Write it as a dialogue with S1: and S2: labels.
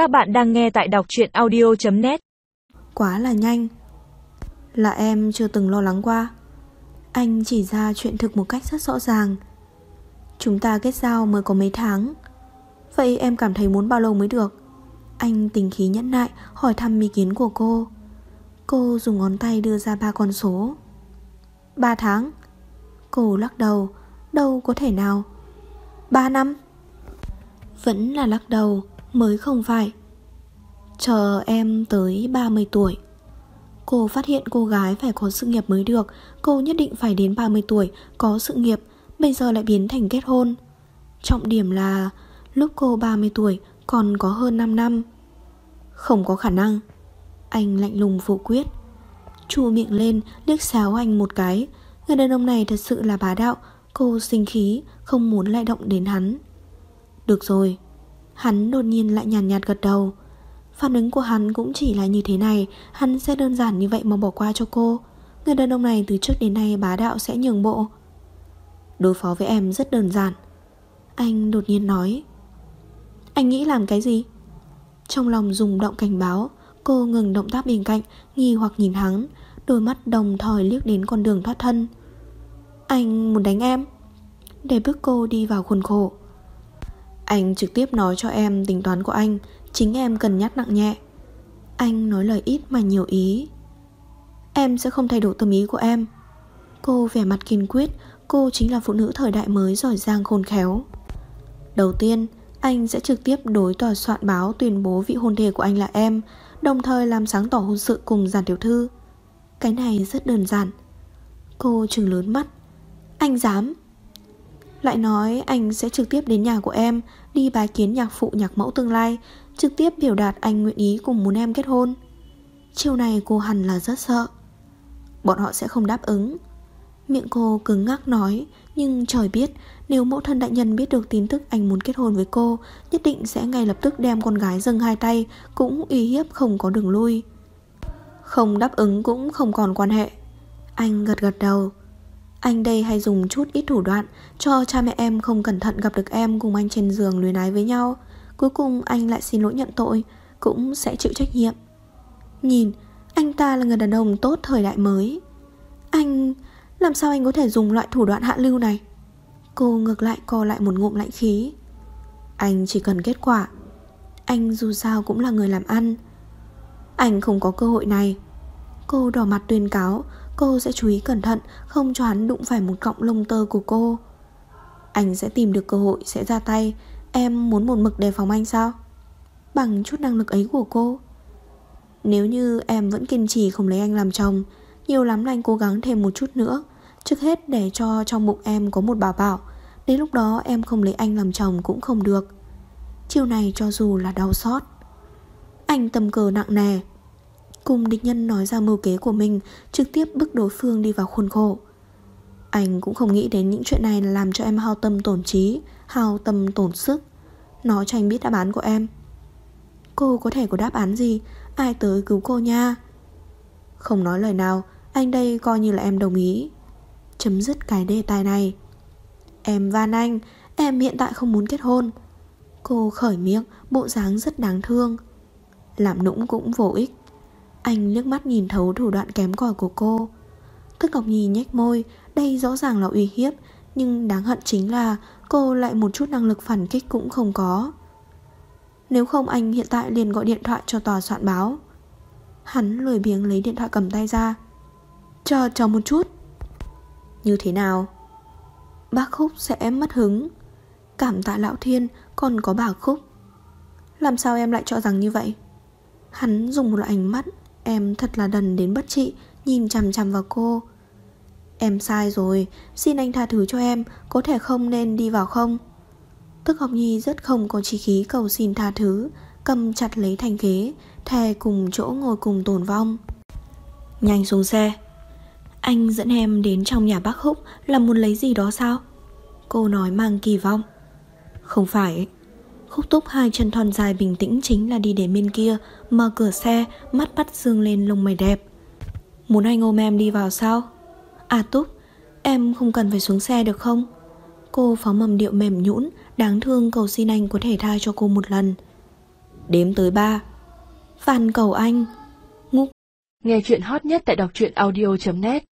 S1: Các bạn đang nghe tại đọc truyện audio.net
S2: Quá là nhanh. Là em chưa từng lo lắng qua. Anh chỉ ra chuyện thực một cách rất rõ ràng. Chúng ta kết giao mới có mấy tháng. Vậy em cảm thấy muốn bao lâu mới được? Anh tình khí nhẫn nại hỏi thăm ý kiến của cô. Cô dùng ngón tay đưa ra ba con số. 3 tháng. Cô lắc đầu. Đâu có thể nào. 3 năm. Vẫn là lắc đầu. Mới không phải. Chờ em tới 30 tuổi, Cô phát hiện cô gái phải có sự nghiệp mới được. Cô nhất định phải đến 30 tuổi Có sự nghiệp, Bây giờ lại biến thành kết hôn. Trọng điểm là Lúc cô 30 tuổi còn có hơn 5 năm. Không có khả năng. Anh lạnh lùng phủ quyết, Chu miệng lên, liếc xáo anh một cái. Người đàn ông này thật sự là bá đạo. Cô sinh khí, Không muốn lại động đến hắn. Được rồi Hắn đột nhiên lại nhàn nhạt, nhạt gật đầu. Phản ứng của hắn cũng chỉ là như thế này Hắn sẽ đơn giản như vậy mà bỏ qua cho cô. Người đàn ông này từ trước đến nay bá đạo sẽ nhường bộ. Đối phó với em rất đơn giản. Anh đột nhiên nói. Anh nghĩ làm cái gì? Trong lòng rung động cảnh báo Cô ngừng động tác bên cạnh Nghi hoặc nhìn hắn. Đôi mắt đồng thời liếc đến con đường thoát thân. Anh muốn đánh em? Để bước cô đi vào khuôn khổ. Anh trực tiếp nói cho em tính toán của anh, Chính em cần nhắc nặng nhẹ. Anh nói lời ít mà nhiều ý. Em sẽ không thay đổi tâm ý của em. Cô vẻ mặt kiên quyết, Cô chính là phụ nữ thời đại mới giỏi giang khôn khéo. Đầu tiên, Anh sẽ trực tiếp đối tòa soạn báo Tuyên bố vị hôn thề của anh là em, Đồng thời làm sáng tỏ hôn sự cùng giản tiểu thư. Cái này rất đơn giản. Cô trừng lớn mắt. Anh dám? Lại nói anh sẽ trực tiếp đến nhà của em, Đi bái kiến nhạc phụ nhạc mẫu tương lai, Trực tiếp biểu đạt anh nguyện ý cùng muốn em kết hôn. Chiều này cô hẳn là rất sợ. Bọn họ sẽ không đáp ứng. Miệng cô cứng ngắc nói, Nhưng trời biết, Nếu mẫu thân đại nhân biết được tin tức anh muốn kết hôn với cô, Nhất định sẽ ngay lập tức đem con gái dâng hai tay, Cũng uy hiếp không có đường lui. Không đáp ứng cũng không còn quan hệ. Anh gật gật đầu. Anh đây hay dùng chút ít thủ đoạn, Cho cha mẹ em không cẩn thận gặp được em Cùng anh trên giường luyến ái với nhau. Cuối cùng, anh lại xin lỗi nhận tội, Cũng sẽ chịu trách nhiệm. Nhìn, Anh ta là người đàn ông tốt thời đại mới. Anh... Làm sao anh có thể dùng loại thủ đoạn hạ lưu này? Cô ngược lại co lại một ngụm lạnh khí. Anh chỉ cần kết quả. Anh dù sao cũng là người làm ăn. Anh không có cơ hội này. Cô đỏ mặt tuyên cáo Cô sẽ chú ý cẩn thận, Không cho hắn đụng phải một cọng lông tơ của cô. Anh sẽ tìm được cơ hội Sẽ ra tay. Em muốn một mực đề phòng anh sao? Bằng chút năng lực ấy của cô. Nếu như em vẫn kiên trì không lấy anh làm chồng, Nhiều lắm là anh cố gắng thêm một chút nữa. Trước hết để cho trong bụng em có một bảo bảo. Đến lúc đó em không lấy anh làm chồng cũng không được. Chiều này cho dù là đau xót. Anh tầm cờ nặng nề Cùng địch nhân nói ra mưu kế của mình, Trực tiếp bức đối phương đi vào khuôn khổ. Anh cũng không nghĩ đến những chuyện này làm cho em hao tâm tổn trí, Hao tâm tổn sức. Nói cho anh biết đáp án của em. Cô có thể có đáp án gì? Ai tới cứu cô nha? Không nói lời nào, Anh đây coi như là em đồng ý. Chấm dứt cái đề tài này. Em van anh, Em hiện tại không muốn kết hôn. Cô khởi miệng, Bộ dáng rất đáng thương. Làm nũng cũng vô ích. Anh liếc mắt nhìn thấu thủ đoạn kém cỏi của cô. Tức Ngọc Nhi nhếch môi, Đây rõ ràng là uy hiếp, Nhưng đáng hận chính là Cô lại một chút năng lực phản kích cũng không có. Nếu không anh hiện tại liền gọi điện thoại cho tòa soạn báo. Hắn lười biếng lấy điện thoại cầm tay ra. Chờ chờ một chút. Như thế nào? Bác Khúc sẽ mất hứng. Cảm tạ lão thiên, Còn có bà Khúc. Làm sao em lại cho rằng như vậy? Hắn dùng một loại ánh mắt Em thật là đần đến bất trị Nhìn chằm chằm vào cô. Em sai rồi Xin anh tha thứ cho em Có thể không nên đi vào không? Tức học nhi rất không có trí khí cầu xin tha thứ Cầm chặt lấy thành ghế Thề cùng chỗ ngồi cùng tồn vong. Nhanh xuống xe. Anh dẫn em đến trong nhà bác Húc Là muốn lấy gì đó sao? Cô nói mang kỳ vọng. Không phải Khúc túc hai chân thon dài bình tĩnh chính là đi đến bên kia, Mở cửa xe, Mắt bắt dương lên lông mày đẹp Muốn anh ôm em đi vào sao À Túc, Em không cần phải xuống xe được không Cô phóng mầm điệu mềm nhũn, Đáng thương cầu xin anh có thể tha cho cô một lần đếm tới ba. Van cầu anh. Ngúc.
S3: Nghe chuyện hot nhất tại đọc truyện audio.net